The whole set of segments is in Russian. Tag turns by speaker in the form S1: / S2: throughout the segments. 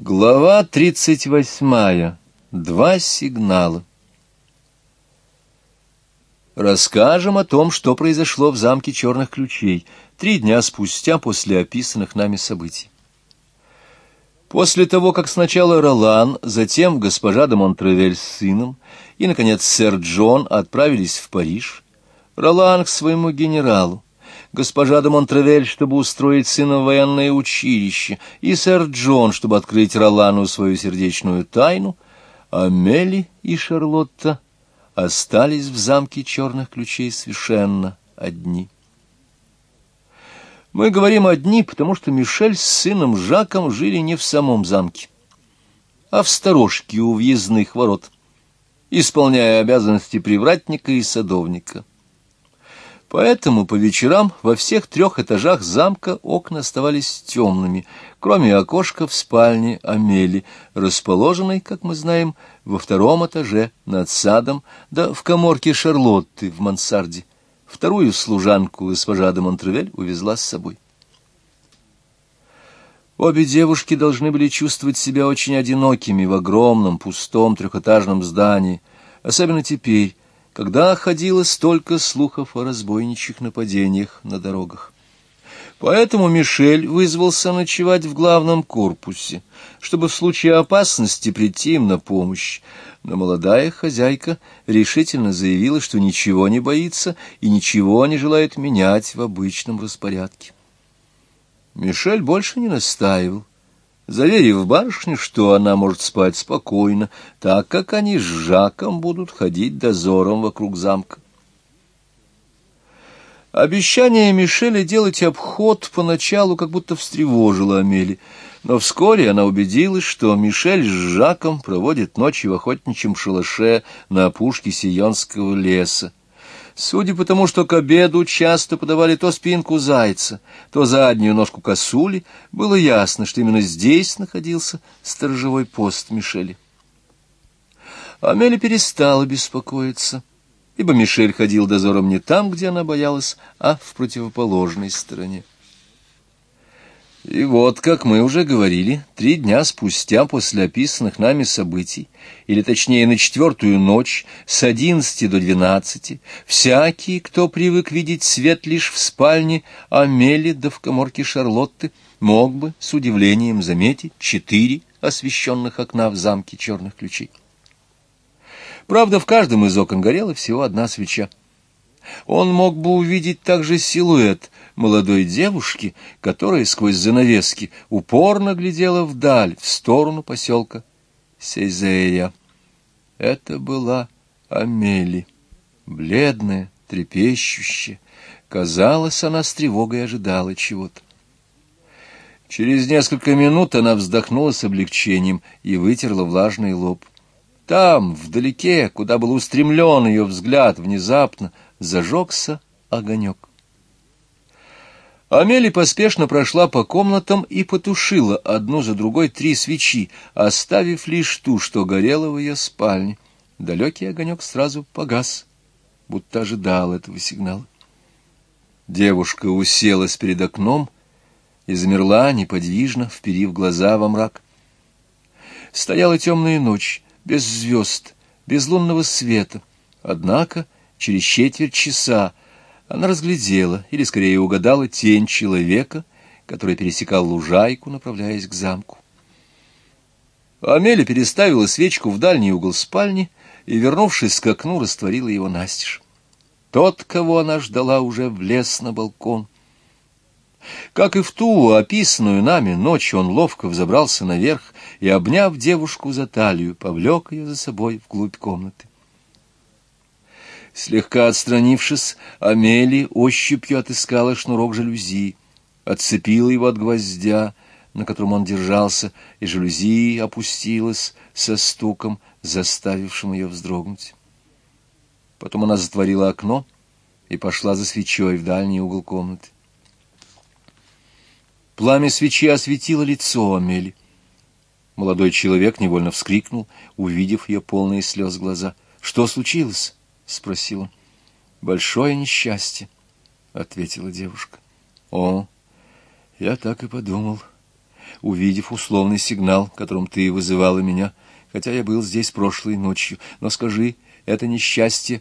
S1: Глава тридцать восьмая. Два сигнала. Расскажем о том, что произошло в замке Черных Ключей три дня спустя после описанных нами событий. После того, как сначала Ролан, затем госпожа де Монтревель с сыном и, наконец, сэр Джон отправились в Париж, Ролан к своему генералу, госпожа де Монтревель, чтобы устроить сына в военное училище, и сэр Джон, чтобы открыть Ролану свою сердечную тайну, а Мели и Шарлотта остались в замке черных ключей совершенно одни. Мы говорим «одни», потому что Мишель с сыном Жаком жили не в самом замке, а в сторожке у въездных ворот, исполняя обязанности привратника и садовника. Поэтому по вечерам во всех трех этажах замка окна оставались темными, кроме окошка в спальне Амели, расположенной, как мы знаем, во втором этаже над садом, да в коморке Шарлотты в мансарде. Вторую служанку госпожа де Монтревель увезла с собой. Обе девушки должны были чувствовать себя очень одинокими в огромном пустом трехэтажном здании, особенно теперь, когда ходило столько слухов о разбойничьих нападениях на дорогах. Поэтому Мишель вызвался ночевать в главном корпусе, чтобы в случае опасности прийти им на помощь. Но молодая хозяйка решительно заявила, что ничего не боится и ничего не желает менять в обычном распорядке. Мишель больше не настаивал заверив барышню, что она может спать спокойно, так как они с Жаком будут ходить дозором вокруг замка. Обещание Мишеля делать обход поначалу как будто встревожило Амели, но вскоре она убедилась, что Мишель с Жаком проводит ночи в охотничьем шалаше на опушке Сионского леса. Судя по тому, что к обеду часто подавали то спинку зайца, то заднюю ножку косули, было ясно, что именно здесь находился сторожевой пост Мишеля. Амели перестала беспокоиться, ибо Мишель ходил дозором не там, где она боялась, а в противоположной стороне. И вот, как мы уже говорили, три дня спустя после описанных нами событий, или точнее на четвертую ночь, с одиннадцати до двенадцати, всякий, кто привык видеть свет лишь в спальне Амели да в коморке Шарлотты, мог бы с удивлением заметить четыре освещенных окна в замке черных ключей. Правда, в каждом из окон горела всего одна свеча. Он мог бы увидеть также силуэт молодой девушки, которая сквозь занавески упорно глядела вдаль, в сторону поселка Сейзея. Это была Амели, бледная, трепещущая. Казалось, она с тревогой ожидала чего-то. Через несколько минут она вздохнула с облегчением и вытерла влажный лоб. Там, вдалеке, куда был устремлен ее взгляд, внезапно зажегся огонек. Амели поспешно прошла по комнатам и потушила одну за другой три свечи, оставив лишь ту, что горела в ее спальне. Далекий огонек сразу погас, будто ожидал этого сигнала. Девушка уселась перед окном и замерла неподвижно, вперив глаза во мрак. Стояла темная ночь, без звезд, без лунного света. Однако через четверть часа она разглядела, или скорее угадала, тень человека, который пересекал лужайку, направляясь к замку. Амеля переставила свечку в дальний угол спальни и, вернувшись к окну, растворила его настежь. Тот, кого она ждала, уже влез на балкон. Как и в ту описанную нами ночь, он ловко взобрался наверх и, обняв девушку за талию, повлек ее за собой вглубь комнаты. Слегка отстранившись, Амели ощупью отыскала шнурок жалюзи, отцепила его от гвоздя, на котором он держался, и жалюзи опустилась со стуком, заставившим ее вздрогнуть. Потом она затворила окно и пошла за свечой в дальний угол комнаты. Пламя свечи осветило лицо Амели. Молодой человек невольно вскрикнул, увидев ее полные слез глаза. «Что случилось?» — спросил он. — Большое несчастье, — ответила девушка. — О, я так и подумал. увидев условный сигнал, которым ты вызывала меня, хотя я был здесь прошлой ночью. Но скажи, это несчастье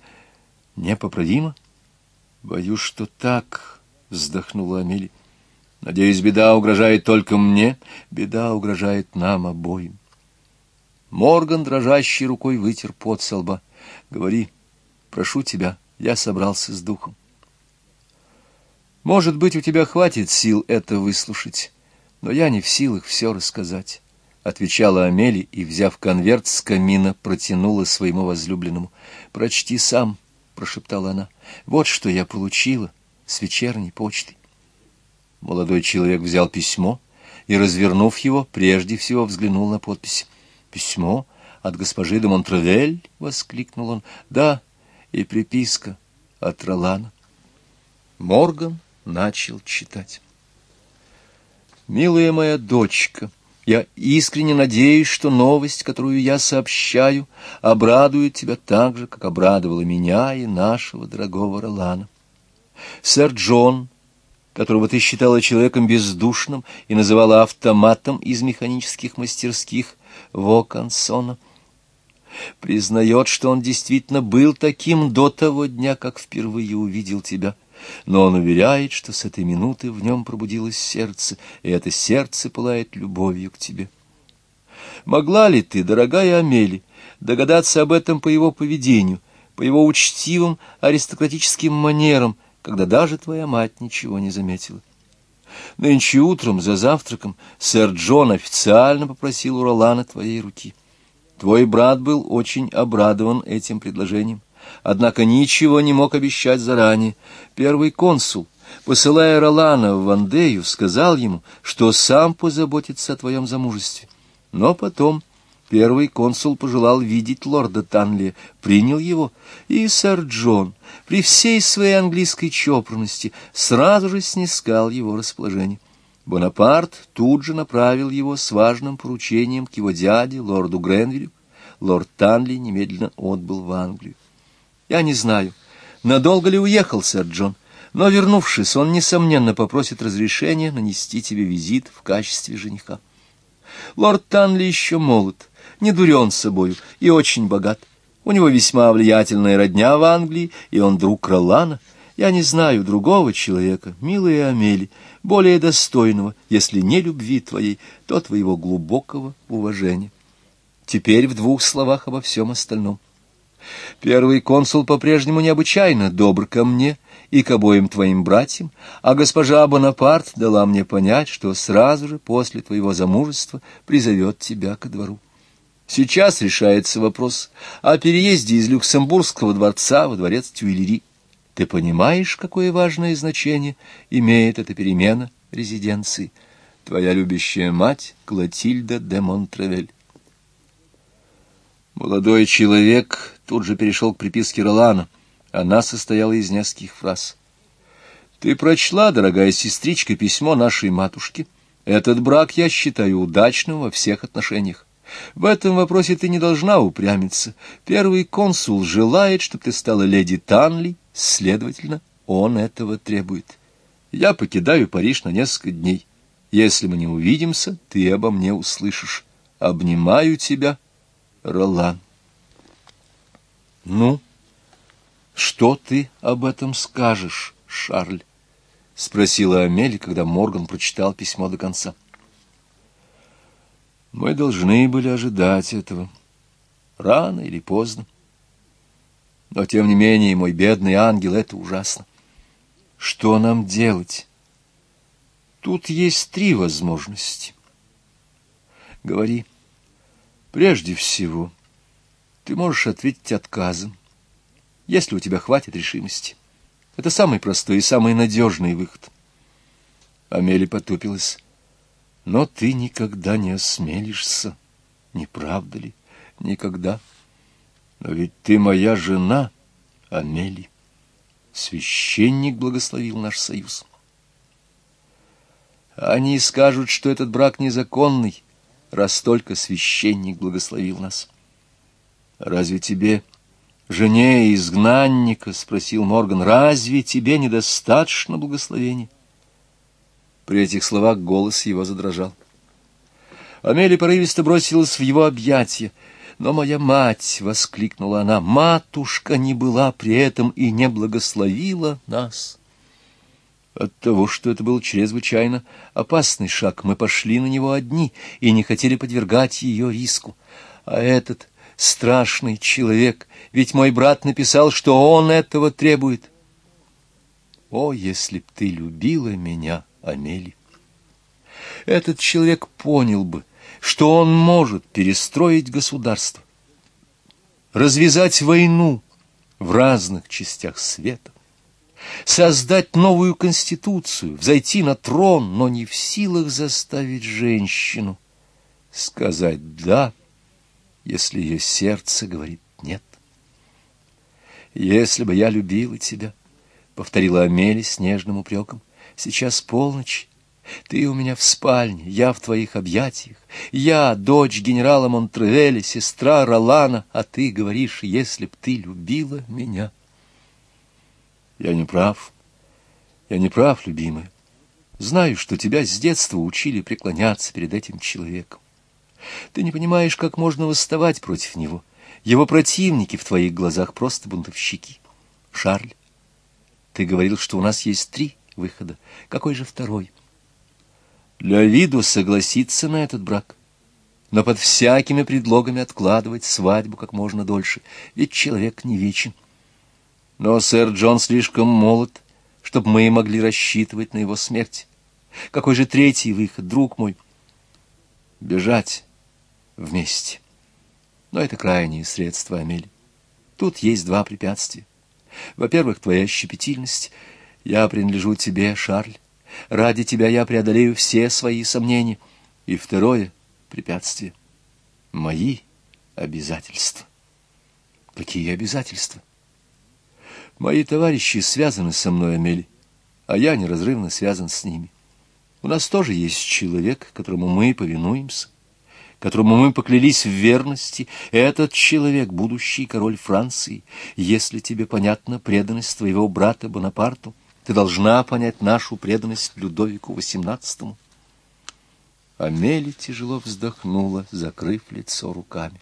S1: непоправимо? Боюсь, что так, — вздохнула Амели. Надеюсь, беда угрожает только мне, беда угрожает нам обоим. Морган дрожащей рукой вытер пот со лба. Говори, прошу тебя, я собрался с духом. Может быть, у тебя хватит сил это выслушать, но я не в силах все рассказать, — отвечала Амели и, взяв конверт с камина, протянула своему возлюбленному. — Прочти сам, — прошептала она. — Вот что я получила с вечерней почты. Молодой человек взял письмо и, развернув его, прежде всего взглянул на подпись. «Письмо от госпожи де Монтравель?» — воскликнул он. «Да, и приписка от Ролана». Морган начал читать. «Милая моя дочка, я искренне надеюсь, что новость, которую я сообщаю, обрадует тебя так же, как обрадовала меня и нашего дорогого Ролана. Сэр Джон, которого ты считала человеком бездушным и называла автоматом из механических мастерских Вокансона, признает, что он действительно был таким до того дня, как впервые увидел тебя — но он уверяет, что с этой минуты в нем пробудилось сердце, и это сердце пылает любовью к тебе. Могла ли ты, дорогая Амели, догадаться об этом по его поведению, по его учтивым аристократическим манерам, когда даже твоя мать ничего не заметила? Нынче утром за завтраком сэр Джон официально попросил у Ролана твоей руки. Твой брат был очень обрадован этим предложением однако ничего не мог обещать заранее. Первый консул, посылая Ролана в Вандею, сказал ему, что сам позаботится о твоем замужестве. Но потом первый консул пожелал видеть лорда Танли, принял его, и сэр Джон, при всей своей английской чопорности, сразу же снискал его расположение. Бонапарт тут же направил его с важным поручением к его дяде, лорду Гренвилю. Лорд Танли немедленно отбыл в Англию. Я не знаю, надолго ли уехал сэр Джон, но, вернувшись, он, несомненно, попросит разрешения нанести тебе визит в качестве жениха. Лорд Танли еще молод, не дурен собою и очень богат. У него весьма влиятельная родня в Англии, и он друг Ролана. Я не знаю другого человека, милая Амели, более достойного, если не любви твоей, то твоего глубокого уважения. Теперь в двух словах обо всем остальном. Первый консул по-прежнему необычайно добр ко мне и к обоим твоим братьям, а госпожа Бонапарт дала мне понять, что сразу же после твоего замужества призовет тебя ко двору. Сейчас решается вопрос о переезде из Люксембургского дворца во дворец Тюильри. Ты понимаешь, какое важное значение имеет эта перемена резиденции? Твоя любящая мать Клотильда де Монтревель. Молодой человек тут же перешел к приписке Ролана. Она состояла из нескольких фраз. «Ты прочла, дорогая сестричка, письмо нашей матушки. Этот брак я считаю удачным во всех отношениях. В этом вопросе ты не должна упрямиться. Первый консул желает, чтобы ты стала леди Танли, следовательно, он этого требует. Я покидаю Париж на несколько дней. Если мы не увидимся, ты обо мне услышишь. Обнимаю тебя» Ролан. «Ну, что ты об этом скажешь, Шарль?» — спросила Амели, когда Морган прочитал письмо до конца. «Мы должны были ожидать этого, рано или поздно. Но, тем не менее, мой бедный ангел, это ужасно. Что нам делать? Тут есть три возможности. Говори». Прежде всего, ты можешь ответить отказом, если у тебя хватит решимости. Это самый простой и самый надежный выход. Амели потупилась. Но ты никогда не осмелишься, не правда ли? Никогда. Но ведь ты моя жена, Амели. Священник благословил наш союз. Они скажут, что этот брак незаконный, раз только священник благословил нас. «Разве тебе, жене изгнанника, — спросил Морган, — разве тебе недостаточно благословения?» При этих словах голос его задрожал. Амели порывисто бросилась в его объятия. «Но моя мать!» — воскликнула она. «Матушка не была при этом и не благословила нас!» От того, что это был чрезвычайно опасный шаг, мы пошли на него одни и не хотели подвергать ее риску. А этот страшный человек, ведь мой брат написал, что он этого требует. О, если б ты любила меня, Амели! Этот человек понял бы, что он может перестроить государство, развязать войну в разных частях света, создать новую конституцию, взойти на трон, но не в силах заставить женщину сказать «да», если ее сердце говорит «нет». «Если бы я любила тебя», — повторила Амели с нежным упреком, — «сейчас полночь, ты у меня в спальне, я в твоих объятиях. Я дочь генерала Монтревеля, сестра Ролана, а ты говоришь, если б ты любила меня. Я не прав. Я не прав, любимая. Знаю, что тебя с детства учили преклоняться перед этим человеком. Ты не понимаешь, как можно восставать против него. Его противники в твоих глазах просто бунтовщики. Шарль, ты говорил, что у нас есть три выхода. Какой же второй? — для виду согласиться на этот брак, но под всякими предлогами откладывать свадьбу как можно дольше, ведь человек не вечен. Но сэр Джон слишком молод, чтобы мы могли рассчитывать на его смерть. Какой же третий выход, друг мой? Бежать вместе. Но это крайнее средство, Амель. Тут есть два препятствия. Во-первых, твоя щепетильность. Я принадлежу тебе, Шарль. Ради тебя я преодолею все свои сомнения. И второе препятствие — мои обязательства. Какие обязательства? Мои товарищи связаны со мной, Амели, а я неразрывно связан с ними. У нас тоже есть человек, которому мы повинуемся, которому мы поклялись в верности. Этот человек — будущий король Франции. Если тебе понятна преданность твоего брата Бонапарту — ты должна понять нашу преданность Людовику XVIII. Амели тяжело вздохнула, закрыв лицо руками.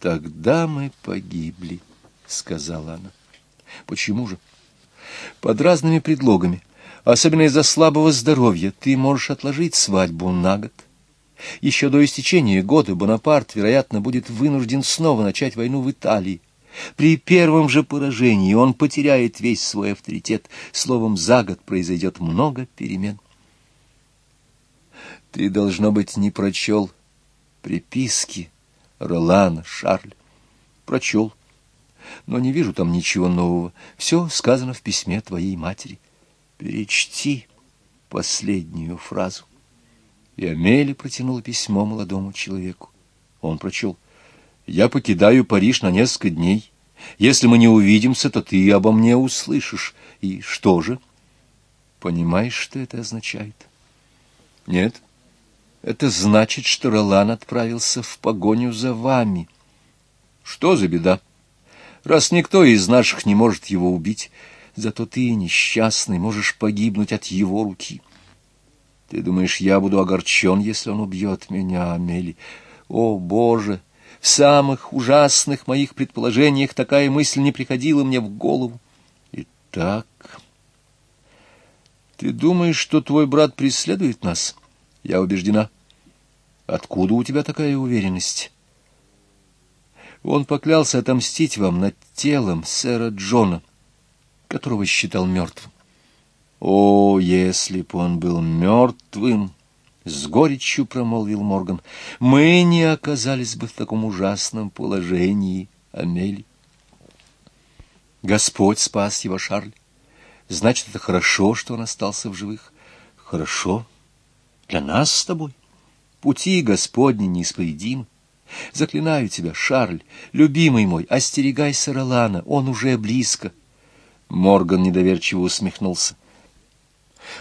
S1: «Тогда мы погибли», — сказала она. «Почему же?» «Под разными предлогами, особенно из-за слабого здоровья, ты можешь отложить свадьбу на год. Еще до истечения года Бонапарт, вероятно, будет вынужден снова начать войну в Италии. При первом же поражении он потеряет весь свой авторитет. Словом, за год произойдет много перемен. Ты, должно быть, не прочел приписки Ролана, Шарль. Прочел, но не вижу там ничего нового. Все сказано в письме твоей матери. Перечти последнюю фразу. И Амели протянула письмо молодому человеку. Он прочел — я покидаю Париж на несколько дней. Если мы не увидимся, то ты обо мне услышишь. И что же? Понимаешь, что это означает? Нет. Это значит, что Ролан отправился в погоню за вами. Что за беда? Раз никто из наших не может его убить, зато ты, несчастный, можешь погибнуть от его руки. Ты думаешь, я буду огорчен, если он убьет меня, Амели? О, Боже! — в самых ужасных моих предположениях такая мысль не приходила мне в голову. Итак, ты думаешь, что твой брат преследует нас? Я убеждена. Откуда у тебя такая уверенность? Он поклялся отомстить вам над телом сэра Джона, которого считал мертвым. О, если б он был мертвым! — с горечью промолвил Морган, — мы не оказались бы в таком ужасном положении, Амели. Господь спас его, Шарль. Значит, это хорошо, что он остался в живых. Хорошо. Для нас с тобой. Пути Господни неисповедимы. Заклинаю тебя, Шарль, любимый мой, остерегайся Ролана, он уже близко. Морган недоверчиво усмехнулся.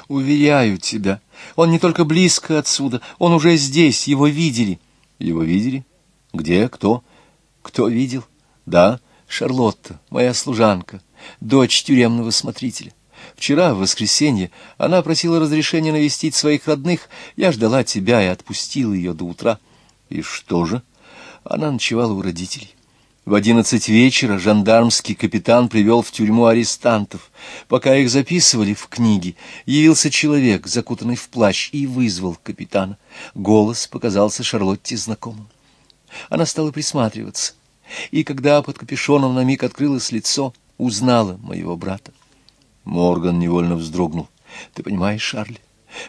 S1: Уверяю тебя, он не только близко отсюда, он уже здесь, его видели. Его видели? Где? Кто? Кто видел? Да, Шарлотта, моя служанка, дочь тюремного смотрителя. Вчера, в воскресенье, она просила разрешения навестить своих родных. Я ждала тебя и отпустила ее до утра. И что же? Она ночевала у родителей. В одиннадцать вечера жандармский капитан привел в тюрьму арестантов. Пока их записывали в книги, явился человек, закутанный в плащ, и вызвал капитана. Голос показался Шарлотте знакомым. Она стала присматриваться, и когда под капюшоном на миг открылось лицо, узнала моего брата. Морган невольно вздрогнул. Ты понимаешь, Шарль,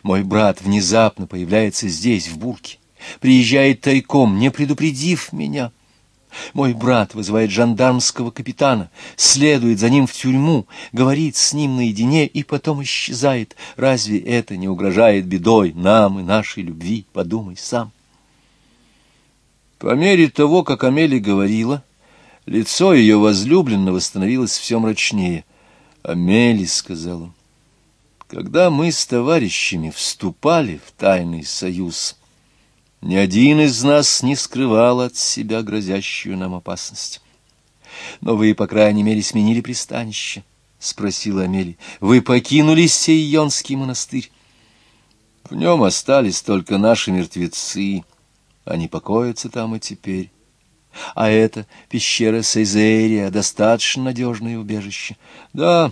S1: мой брат внезапно появляется здесь, в бурке, приезжает тайком, не предупредив меня. Мой брат вызывает жандармского капитана, следует за ним в тюрьму, говорит с ним наедине и потом исчезает. Разве это не угрожает бедой нам и нашей любви? Подумай сам. По мере того, как Амели говорила, лицо ее возлюбленного становилось все мрачнее — Амели, — сказал он, — когда мы с товарищами вступали в тайный союз, ни один из нас не скрывал от себя грозящую нам опасность. Но вы, по крайней мере, сменили пристанище, — спросила Амели. Вы покинули Сейонский монастырь. В нем остались только наши мертвецы. Они покоятся там и теперь. А это пещера Сейзерия, достаточно надежное убежище. Да,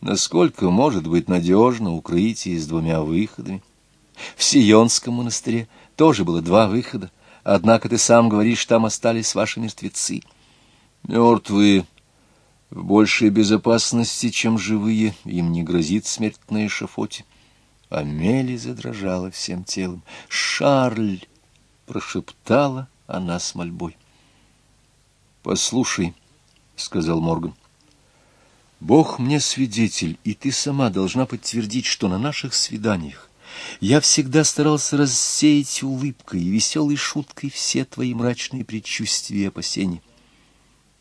S1: насколько может быть надежно укрытие с двумя выходами? В Сионском монастыре тоже было два выхода, однако ты сам говоришь, там остались ваши мертвецы. Мертвые в большей безопасности, чем живые, им не грозит смерть на эшафоте. Амели задрожала всем телом. «Шарль!» — прошептала она с мольбой. «Послушай», — сказал Морган, — «Бог мне свидетель, и ты сама должна подтвердить, что на наших свиданиях я всегда старался рассеять улыбкой и веселой шуткой все твои мрачные предчувствия и опасения.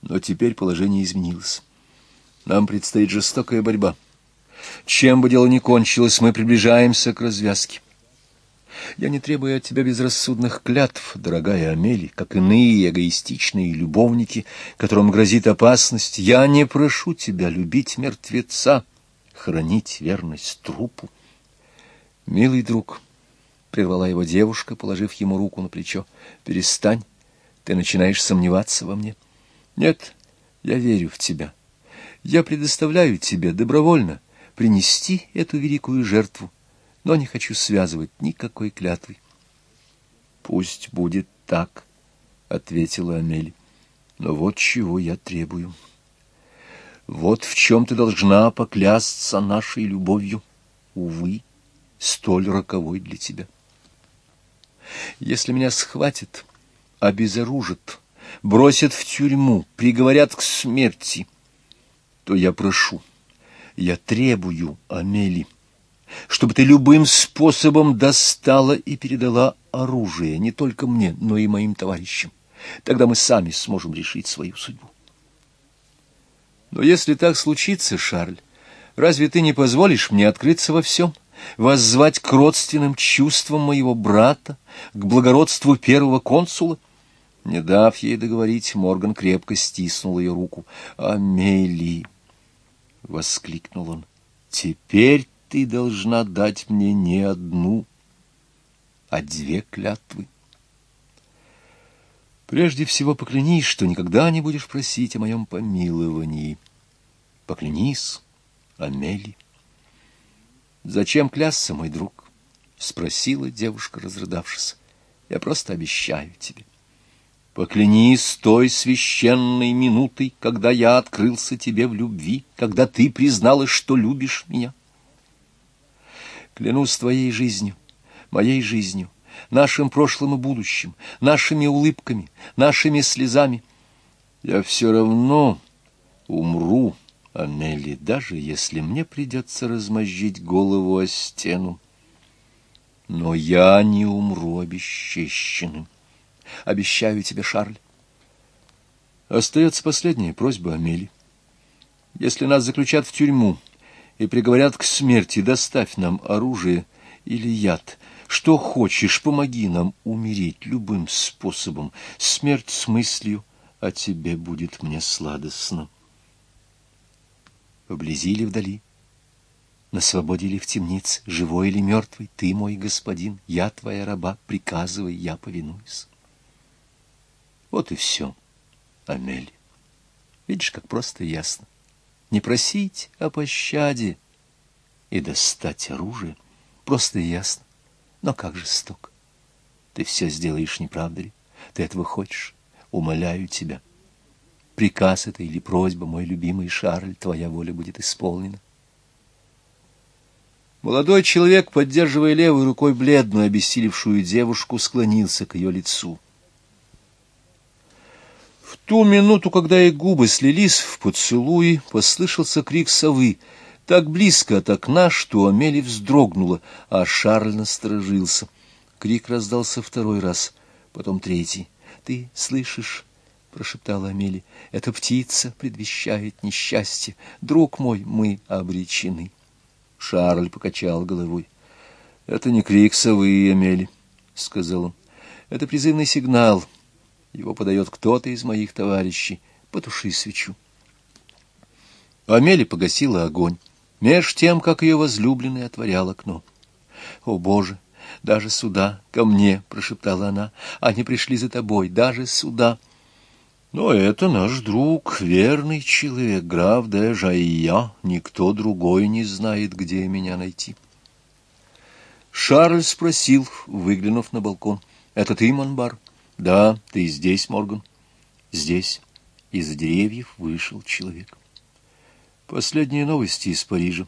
S1: Но теперь положение изменилось. Нам предстоит жестокая борьба. Чем бы дело ни кончилось, мы приближаемся к развязке. Я не требую от тебя безрассудных клятв, дорогая Амели, как иные эгоистичные любовники, которым грозит опасность. Я не прошу тебя любить мертвеца, хранить верность трупу. Милый друг, — прервала его девушка, положив ему руку на плечо, — перестань, ты начинаешь сомневаться во мне. Нет, я верю в тебя. Я предоставляю тебе добровольно принести эту великую жертву, но не хочу связывать никакой клятвы. Пусть будет так, — ответила Амели. Но вот чего я требую. Вот в чем ты должна поклясться нашей любовью, увы, столь роковой для тебя. Если меня схватят, обезоружат, бросят в тюрьму, приговорят к смерти, то я прошу, я требую, Амели, — чтобы ты любым способом достала и передала оружие не только мне, но и моим товарищам. Тогда мы сами сможем решить свою судьбу. Но если так случится, Шарль, разве ты не позволишь мне открыться во всем, воззвать к родственным чувствам моего брата, к благородству первого консула? Не дав ей договорить, Морган крепко стиснул ее руку. «Амели!» — воскликнул он. «Теперь ты должна дать мне не одну, а две клятвы. Прежде всего поклянись, что никогда не будешь просить о моем помиловании. Поклянись, Амели. Зачем клясться, мой друг? — спросила девушка, разрыдавшись. — Я просто обещаю тебе. Поклянись той священной минутой, когда я открылся тебе в любви, когда ты призналась, что любишь меня. Клянусь твоей жизнью, моей жизнью, нашим прошлым и будущим, нашими улыбками, нашими слезами. Я все равно умру, Анели, даже если мне придется размозжить голову о стену. Но я не умру обесчещенным. Обещаю тебе, Шарль. Остается последняя просьба Амели. Если нас заключат в тюрьму, и приговорят к смерти, доставь нам оружие или яд. Что хочешь, помоги нам умереть любым способом. Смерть с мыслью о тебе будет мне сладостно. Вблизи или вдали? На свободе или в темнице, живой или мертвый, ты мой господин, я твоя раба, приказывай, я повинуюсь. Вот и все, Амель. Видишь, как просто и ясно. Не просить о пощаде и достать оружие. Просто и ясно. Но как жесток. Ты все сделаешь, не правда ли? Ты этого хочешь? Умоляю тебя. Приказ это или просьба, мой любимый Шарль, твоя воля будет исполнена. Молодой человек, поддерживая левой рукой бледную, обессилевшую девушку, склонился к ее лицу. В ту минуту, когда их губы слились в поцелуи, послышался крик совы, так близко от окна, что Амели вздрогнула, а Шарль насторожился. Крик раздался второй раз, потом третий. «Ты слышишь?» — прошептала Амели. «Эта птица предвещает несчастье. Друг мой, мы обречены». Шарль покачал головой. «Это не крик совы, Амели», — сказал он. «Это призывный сигнал. Его подает кто-то из моих товарищей. Потуши свечу». Амели погасила огонь, меж тем, как ее возлюбленный отворял окно. «О, Боже! Даже сюда, ко мне!» — прошептала она. «Они пришли за тобой, даже сюда!» Но это наш друг, верный человек, граф де Жайя. Никто другой не знает, где меня найти. Шарль спросил, выглянув на балкон. — Это ты, Монбар? — Да, ты здесь, Морган. — Здесь. Из деревьев вышел человек. Последние новости из Парижа.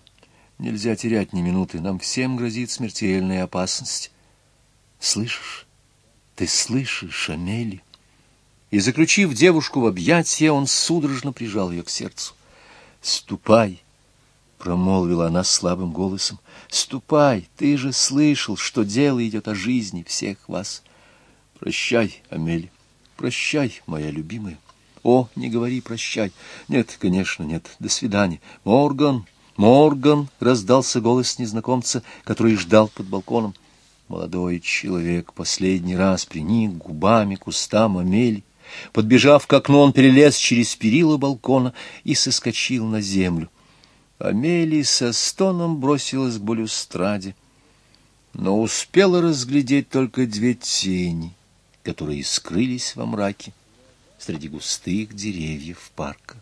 S1: Нельзя терять ни минуты. Нам всем грозит смертельная опасность. Слышишь? Ты слышишь, Амели? И, заключив девушку в объятия, он судорожно прижал ее к сердцу. «Ступай!» — промолвила она слабым голосом. «Ступай! Ты же слышал, что дело идет о жизни всех вас. Прощай, Амель, прощай, моя любимая. О, не говори прощай. Нет, конечно, нет. До свидания. Морган, Морган!» — раздался голос незнакомца, который ждал под балконом. Молодой человек последний раз приник губами к устам Амели, Подбежав к окну, он перелез через перила балкона и соскочил на землю. Амелия со стоном бросилась к балюстраде, но успела разглядеть только две тени, которые скрылись во мраке среди густых деревьев парка.